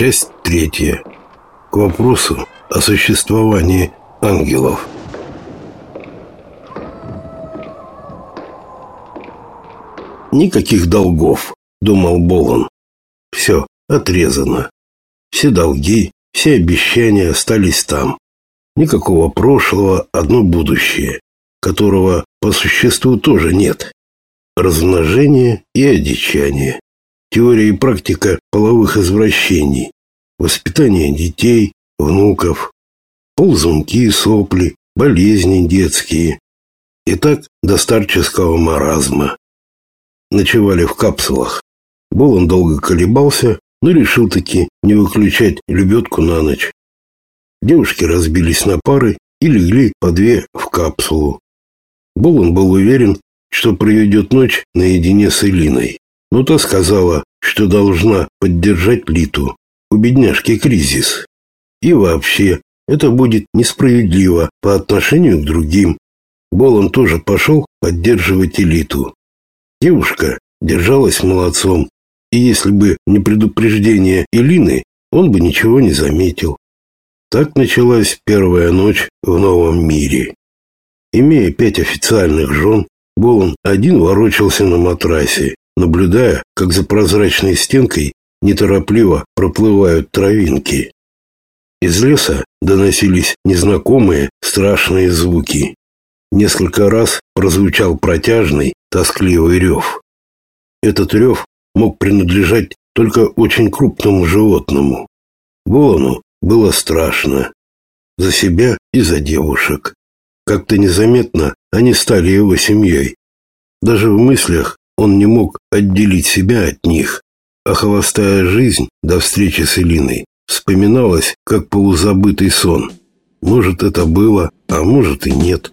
Часть третья. К вопросу о существовании ангелов. Никаких долгов, думал Болон. Все отрезано. Все долги, все обещания остались там. Никакого прошлого, одно будущее, которого по существу тоже нет. Размножение и одичание. Теория и практика половых извращений. Воспитание детей, внуков. Ползунки, сопли, болезни детские. И так до старческого маразма. Ночевали в капсулах. Болон долго колебался, но решил таки не выключать лебедку на ночь. Девушки разбились на пары и легли по две в капсулу. Болон был уверен, что проведет ночь наедине с Элиной. Но та сказала, что должна поддержать Литу. У бедняжки кризис. И вообще, это будет несправедливо по отношению к другим. Болон тоже пошел поддерживать элиту. Девушка держалась молодцом, и если бы не предупреждение Элины, он бы ничего не заметил. Так началась первая ночь в новом мире. Имея пять официальных жен, Болон один ворочался на матрасе, наблюдая, как за прозрачной стенкой неторопливо проплывают травинки. Из леса доносились незнакомые страшные звуки. Несколько раз прозвучал протяжный, тоскливый рев. Этот рев мог принадлежать только очень крупному животному. Волону было страшно. За себя и за девушек. Как-то незаметно они стали его семьей. Даже в мыслях он не мог отделить себя от них, а холостая жизнь до встречи с Элиной вспоминалась, как полузабытый сон. Может, это было, а может и нет.